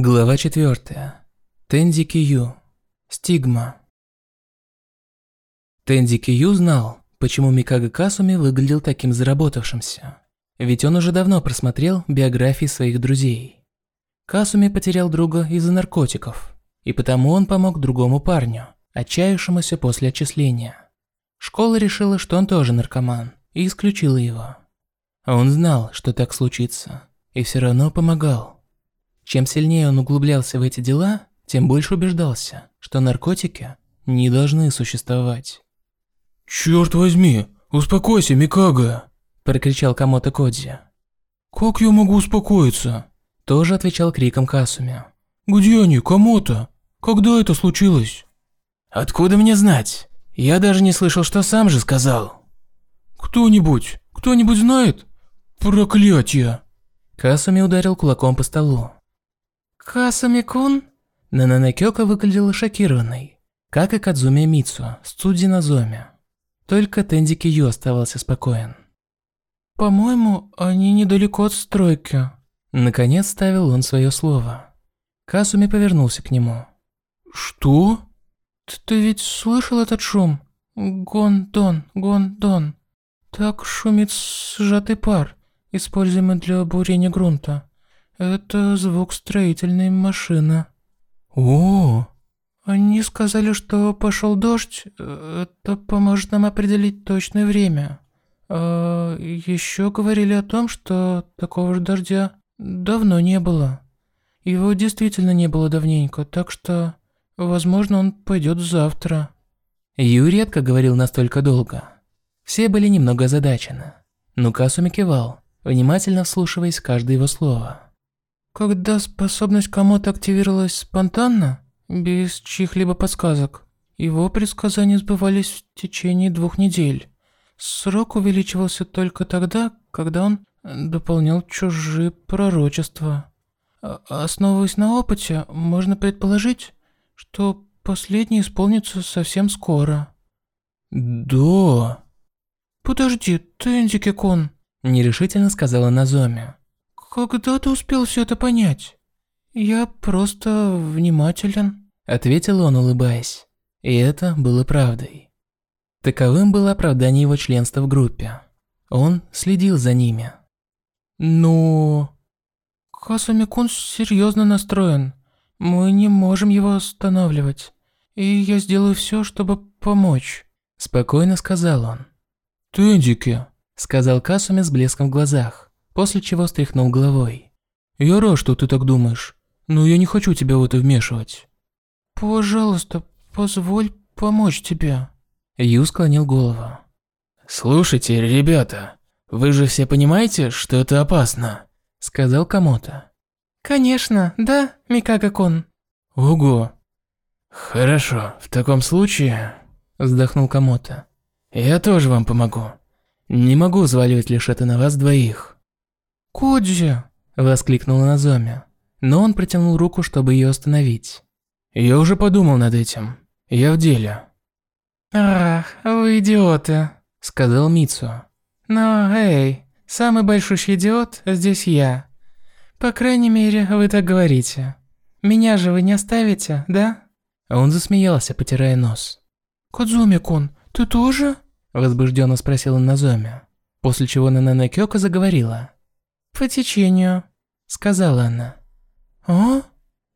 Глава 4. Тенди Кию. Стигма. Тенди Кию знал, почему Микаго Касуми выглядел таким заработавшимся. Ведь он уже давно просмотрел биографии своих друзей. Касуми потерял друга из-за наркотиков, и потому он помог другому парню, отчаявшемуся после отчисления. Школа решила, что он тоже наркоман, и исключила его. А он знал, что так случится, и все равно помогал. Чем сильнее он углублялся в эти дела, тем больше убеждался, что наркотики не должны существовать. «Чёрт возьми, успокойся, Микаго!» – прокричал кому-то Кодзи. «Как я могу успокоиться?» – тоже отвечал криком Касуми. «Где они, кому-то? Когда это случилось?» «Откуда мне знать? Я даже не слышал, что сам же сказал». «Кто-нибудь, кто-нибудь знает? Проклятие!» Касуми ударил кулаком по столу. «Касами-кун?» Выглядела шокированной, как и Кадзуми Мицу с Цудзи Назоми. Только Тенди Киё оставался спокоен. «По-моему, они недалеко от стройки». Наконец ставил он свое слово. Касуми повернулся к нему. «Что?» «Ты ведь слышал этот шум? Гондон, гондон. Так шумит сжатый пар, используемый для бурения грунта. Это звук строительной машины. О, они сказали, что пошел дождь. Это поможет нам определить точное время. А еще говорили о том, что такого же дождя давно не было. Его действительно не было давненько, так что, возможно, он пойдет завтра. Ю редко говорил настолько долго. Все были немного озадачены. Но Касуми кивал, внимательно вслушиваясь в каждое его слово. Когда способность кому-то активировалась спонтанно, без чьих-либо подсказок, его предсказания сбывались в течение двух недель. Срок увеличивался только тогда, когда он дополнял чужие пророчества. А, основываясь на опыте, можно предположить, что последний исполнится совсем скоро. «Да...» «Подожди, Тендики-кун», – нерешительно сказала Назоми. «Когда ты успел все это понять?» «Я просто внимателен», – ответил он, улыбаясь. И это было правдой. Таковым было оправдание его членства в группе. Он следил за ними. «Ну...» «Хасами-кун серьезно настроен. Мы не можем его останавливать. И я сделаю все, чтобы помочь», – спокойно сказал он. «Тендики», – сказал Касуми с блеском в глазах после чего стряхнул головой. «Я рад, что ты так думаешь, но я не хочу тебя в это вмешивать». «Пожалуйста, позволь помочь тебе». Ю склонил голову. «Слушайте, ребята, вы же все понимаете, что это опасно?» Сказал кому-то. «Конечно, да, Микаго-кун?» «Ого!» «Хорошо, в таком случае...» Вздохнул кому-то. «Я тоже вам помогу. Не могу взваливать лишь это на вас двоих. «Коджи!» – воскликнула Назоми. Но он протянул руку, чтобы ее остановить. «Я уже подумал над этим. Я в деле». «Ах, вы идиоты», – сказал Мицу. «Но, эй, самый большущий идиот здесь я. По крайней мере, вы так говорите. Меня же вы не оставите, да?» Он засмеялся, потирая нос. «Кадзуми-кун, ты тоже?» – возбужденно спросила Назоми. После чего Нанана Кёка заговорила. «По течению», — сказала она. «О?»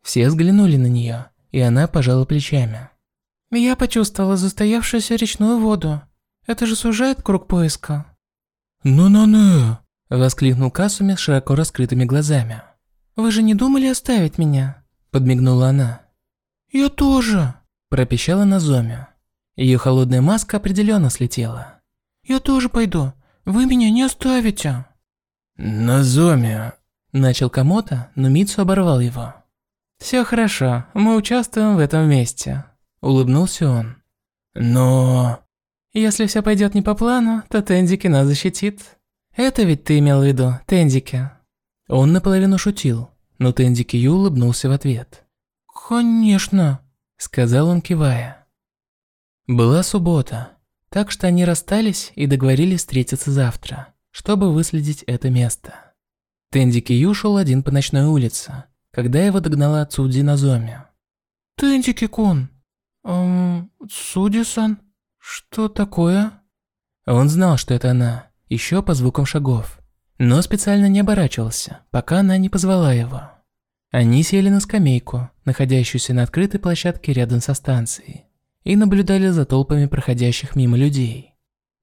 Все взглянули на нее, и она пожала плечами. «Я почувствовала застоявшуюся речную воду. Это же сужает круг поиска». «Ну-ну-ну!» – воскликнул Касуми с широко раскрытыми глазами. «Вы же не думали оставить меня?» – подмигнула она. «Я тоже!» – пропищала Назоми. Ее холодная маска определенно слетела. «Я тоже пойду. Вы меня не оставите!» «Назоми...» Начал Камото, но Митсу оборвал его. «Все хорошо, мы участвуем в этом вместе», – улыбнулся он. «Но...» «Если все пойдет не по плану, то Тендики нас защитит. Это ведь ты имел в виду, Тендики?» Он наполовину шутил, но Тендики Ю улыбнулся в ответ. «Конечно», – сказал он, кивая. Была суббота, так что они расстались и договорились встретиться завтра чтобы выследить это место. Тенди Кию шел один по ночной улице, когда его догнала Цудзи Назоми. «Тентики-кун, Цудзи Назоми. Тентики-кун, эм, Цуди-сан, что такое?» Он знал, что это она, еще по звукам шагов, но специально не оборачивался, пока она не позвала его. Они сели на скамейку, находящуюся на открытой площадке рядом со станцией, и наблюдали за толпами проходящих мимо людей.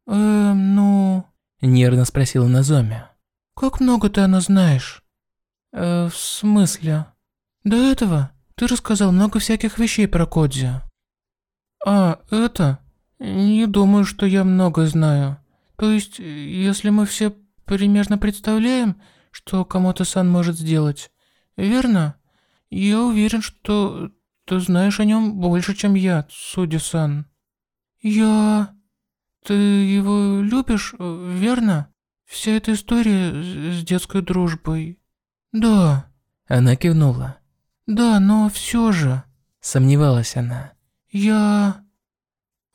«Эм, ну...» – нервно спросила Назоми. «Как много ты она знаешь?» «Э, в смысле?» «До этого ты рассказал много всяких вещей про Кодзи». «А, это? Не думаю, что я много знаю. То есть, если мы все примерно представляем, что кому-то-сан может сделать, верно? Я уверен, что ты знаешь о нем больше, чем я, Суди-сан». «Я...» «Ты его любишь, верно? Вся эта история с детской дружбой». «Да». Она кивнула. «Да, но все же...» Сомневалась она. «Я...»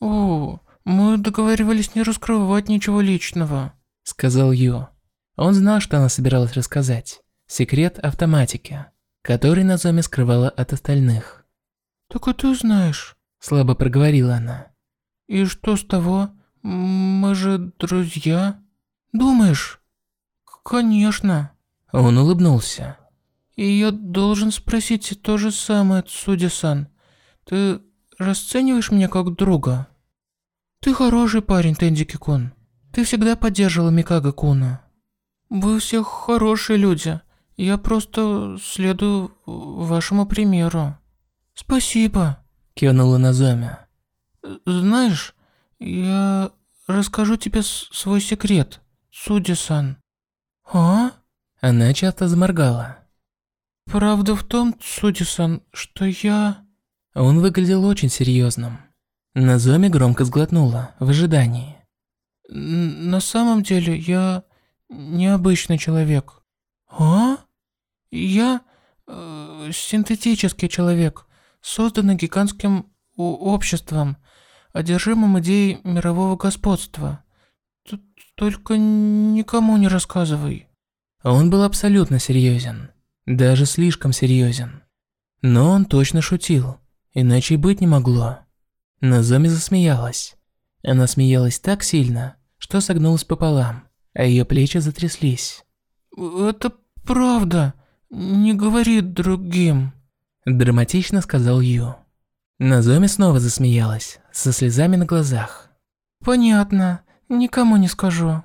«О, мы договаривались не раскрывать ничего личного», сказал Ю. Он знал, что она собиралась рассказать. Секрет автоматики, который Назоми скрывала от остальных. «Так и ты знаешь», слабо проговорила она. «И что с того? Мы же друзья. Думаешь?» «Конечно». Он улыбнулся. «И я должен спросить то же самое, Цуди-сан. Ты расцениваешь меня как друга?» «Ты хороший парень, Тендики-кун. Ты всегда поддерживала Микага-куна». «Вы все хорошие люди. Я просто следую вашему примеру». «Спасибо», – кивнула Назоми. «Знаешь, я расскажу тебе свой секрет, Цуди-сан». «А?» Она часто заморгала. «Правда в том, Цуди-сан, что я...» Он выглядел очень серьезным. Назоми громко сглотнула, в ожидании. «На самом деле, я необычный человек». «А? Я э, синтетический человек, созданный гигантским обществом, одержимым идеей мирового господства. Т Только никому не рассказывай». Он был абсолютно серьезен, даже слишком серьезен. Но он точно шутил, иначе и быть не могло. Назоми засмеялась. Она смеялась так сильно, что согнулась пополам, а ее плечи затряслись. «Это правда. Не говори другим», – драматично сказал Ю. Назоми снова засмеялась, со слезами на глазах. «Понятно. Никому не скажу.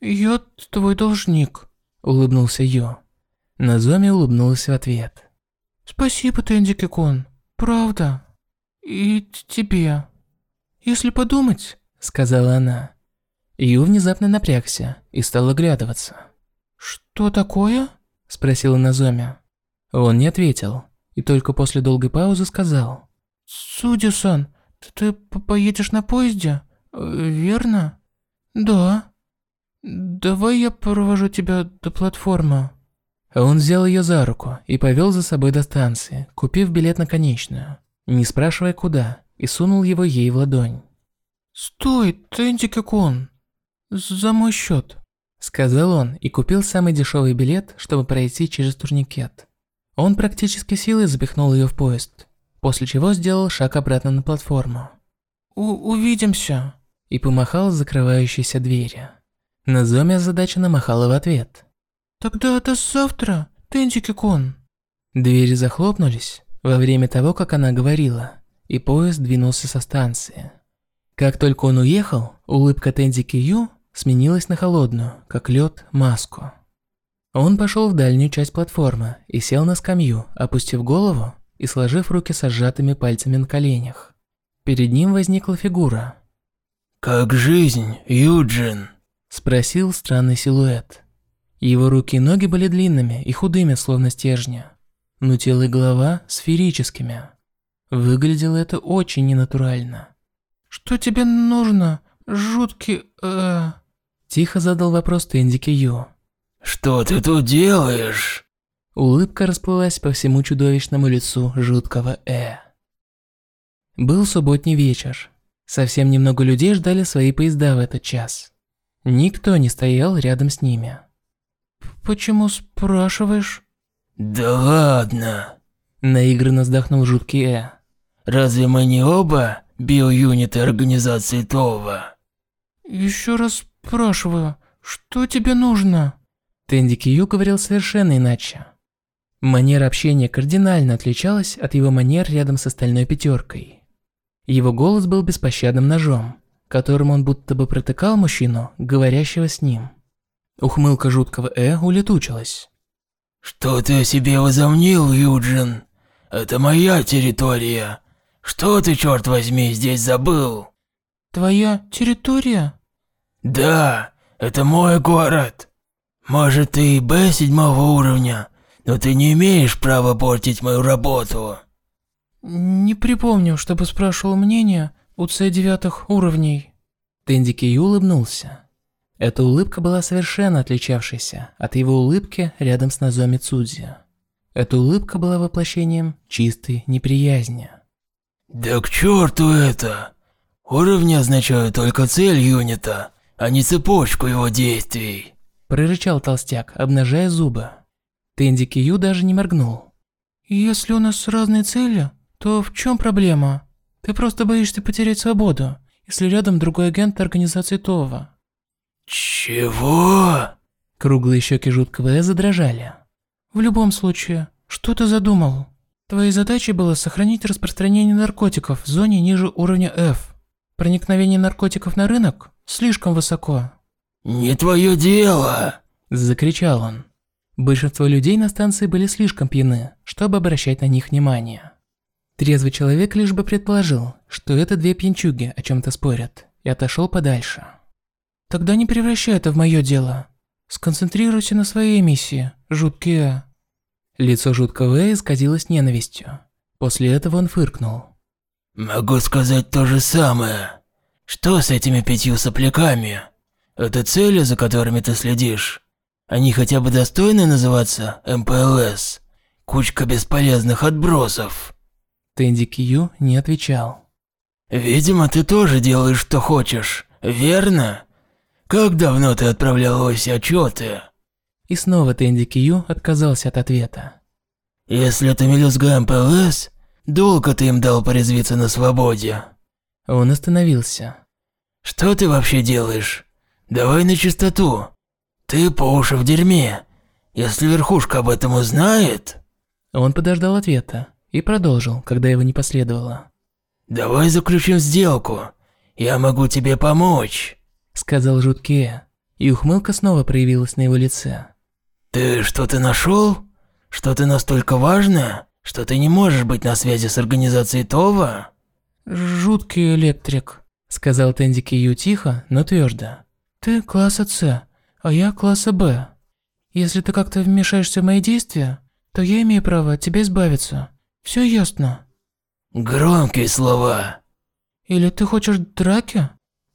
Я твой должник», – улыбнулся Ю. Назоми улыбнулась в ответ. «Спасибо, Тендики-кун. Правда. И тебе. Если подумать», – сказала она. Ю внезапно напрягся и стал оглядываться. «Что такое?» – спросила Назоми. Он не ответил и только после долгой паузы сказал. «Судя-сан, ты поедешь на поезде, верно?» «Да». «Давай я провожу тебя до платформы». Он взял ее за руку и повел за собой до станции, купив билет на конечную, не спрашивая куда, и сунул его ей в ладонь. «Стой, Тентики-кун, за мой счет», – сказал он и купил самый дешевый билет, чтобы пройти через турникет. Он практически силой запихнул ее в поезд, после чего сделал шаг обратно на платформу. У «Увидимся», – и помахал закрывающейся двери. Назоми озадаченно махала в ответ. «Тогда до завтра, Тентики-кун». Двери захлопнулись во время того, как она говорила, и поезд двинулся со станции. Как только он уехал, улыбка Тензики Ю сменилась на холодную, как лед, маску. Он пошел в дальнюю часть платформы и сел на скамью, опустив голову и сложив руки со сжатыми пальцами на коленях. Перед ним возникла фигура. «Как жизнь, Юджин?» Спросил странный силуэт. Его руки и ноги были длинными и худыми, словно стержни, но тело и голова сферическими. Выглядело это очень ненатурально. «Что тебе нужно, жуткий, э...» Тихо задал вопрос Тендики Ю. «Что ты тут делаешь?» Улыбка расплылась по всему чудовищному лицу жуткого Э. Был субботний вечер. Совсем немного людей ждали свои поезда в этот час. Никто не стоял рядом с ними. «Почему спрашиваешь?» Да ладно. Наигранно вздохнул жуткий Э. Разве мы не оба биоюниты организации Това? Еще раз спрашиваю, что тебе нужно? Тенди Кью говорил совершенно иначе. Манера общения кардинально отличалась от его манер рядом с остальной пятеркой. Его голос был беспощадным ножом, которым он будто бы протыкал мужчину, говорящего с ним. Ухмылка жуткого Э улетучилась. «Что ты о себе возомнил, Юджин? Это моя территория. Что ты, черт возьми, здесь забыл?» «Твоя территория?» «Да, это мой город. Может, ты и Б седьмого уровня, но ты не имеешь права портить мою работу». «Не припомню, чтобы спрашивал мнение у С девятых уровней». Тенди Кью улыбнулся. Эта улыбка была совершенно отличавшейся от его улыбки рядом с Назоми Цудзи. Эта улыбка была воплощением чистой неприязни. «Да к черту это! Уровни означают только цель юнита, а не цепочку его действий!» Прорычал толстяк, обнажая зубы. Тенди Кью даже не моргнул. «Если у нас разные цели, то в чем проблема? Ты просто боишься потерять свободу, если рядом другой агент организации Това». «Чего?» Круглые щеки жуткого Э задрожали. «В любом случае, что ты задумал? Твоей задачей было сохранить распространение наркотиков в зоне ниже уровня F. Проникновение наркотиков на рынок слишком высоко». «Не твое дело!» – закричал он. Большинство людей на станции были слишком пьяны, чтобы обращать на них внимание. Трезвый человек лишь бы предположил, что это две пьянчуги о чем-то спорят, и отошел подальше. Тогда не превращай это в мое дело. Сконцентрируйся на своей миссии, жуткие. Лицо жуткого Э исказилось ненавистью. После этого он фыркнул. Могу сказать то же самое. Что с этими пятью сопляками? Это цели, за которыми ты следишь? Они хотя бы достойны называться МПЛС? Кучка бесполезных отбросов. Тенди Кью не отвечал. Видимо, ты тоже делаешь, что хочешь, верно? Как давно ты отправлял Оси отчеты? И снова Тенди Кью отказался от ответа. Если это мелюзга МПЛС, долго ты им дал порезвиться на свободе. Он остановился. Что ты вообще делаешь? Давай на чистоту. Ты по уши в дерьме. Если верхушка об этом узнает... Он подождал ответа и продолжил, когда его не последовало. «Давай заключим сделку. Я могу тебе помочь», — сказал жуткий и ухмылка снова проявилась на его лице. «Ты что-то нашел? Что-то настолько важное, что ты не можешь быть на связи с организацией Това?» «Жуткий электрик», — сказал Тенди Кью тихо, но твердо. «Ты класса С, а я класса Б. Если ты как-то вмешаешься в мои действия, то я имею право от тебя избавиться. Все ясно?» Громкие слова. Или ты хочешь драки?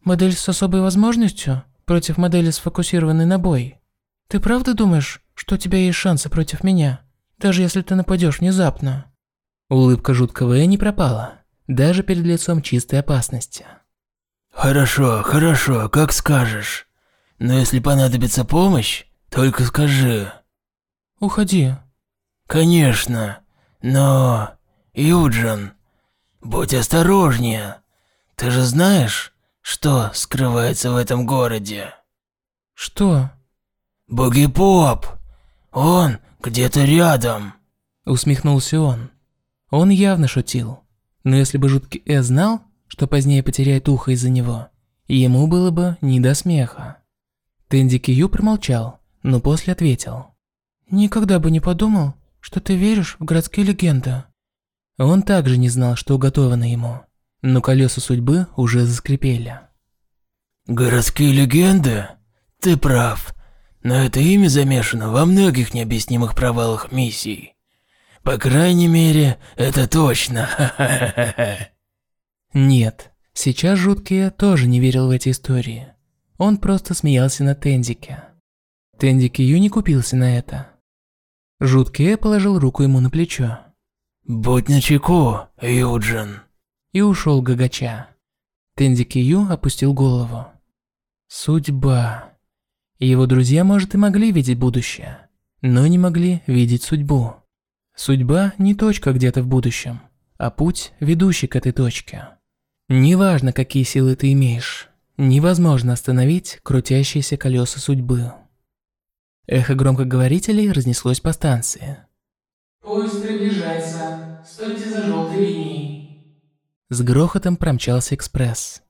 Модель с особой возможностью против модели сфокусированной на бой? Ты правда думаешь, что у тебя есть шансы против меня, даже если ты нападешь внезапно? Улыбка жуткого Э не пропала, даже перед лицом чистой опасности. Хорошо, хорошо, как скажешь. Но если понадобится помощь, только скажи. Уходи. Конечно, но... Юджин, будь осторожнее. Ты же знаешь, что скрывается в этом городе? Что? Буги-поп. Он где-то рядом. Усмехнулся он. Он явно шутил. Но если бы жуткий Э знал, что позднее потеряет ухо из-за него, ему было бы не до смеха. Тенди Кью промолчал, но после ответил. «Никогда бы не подумал, что ты веришь в городские легенды». Он также не знал, что уготовано ему, но колеса судьбы уже заскрипели. «Городские легенды? Ты прав. Но это имя замешано во многих необъяснимых провалах миссий. По крайней мере, это точно. Нет, сейчас Жуткий тоже не верил в эти истории. Он просто смеялся на Тензике. Тенди Кью не купился на это. Жуткий положил руку ему на плечо. «Будь начеку, Юджин». И ушел гагача. Тенди Кью опустил голову. Судьба. Его друзья, может, и могли видеть будущее. но не могли видеть судьбу. Судьба не точка где-то в будущем, а путь, ведущий к этой точке. Неважно, какие силы ты имеешь, невозможно остановить крутящиеся колеса судьбы. Эхо громкоговорителей разнеслось по станции. Поезд приближается. Стойте за желтой линией. С грохотом промчался экспресс.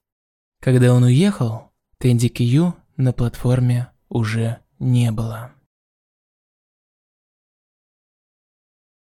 Когда он уехал, Тенди Кью на платформе уже не было.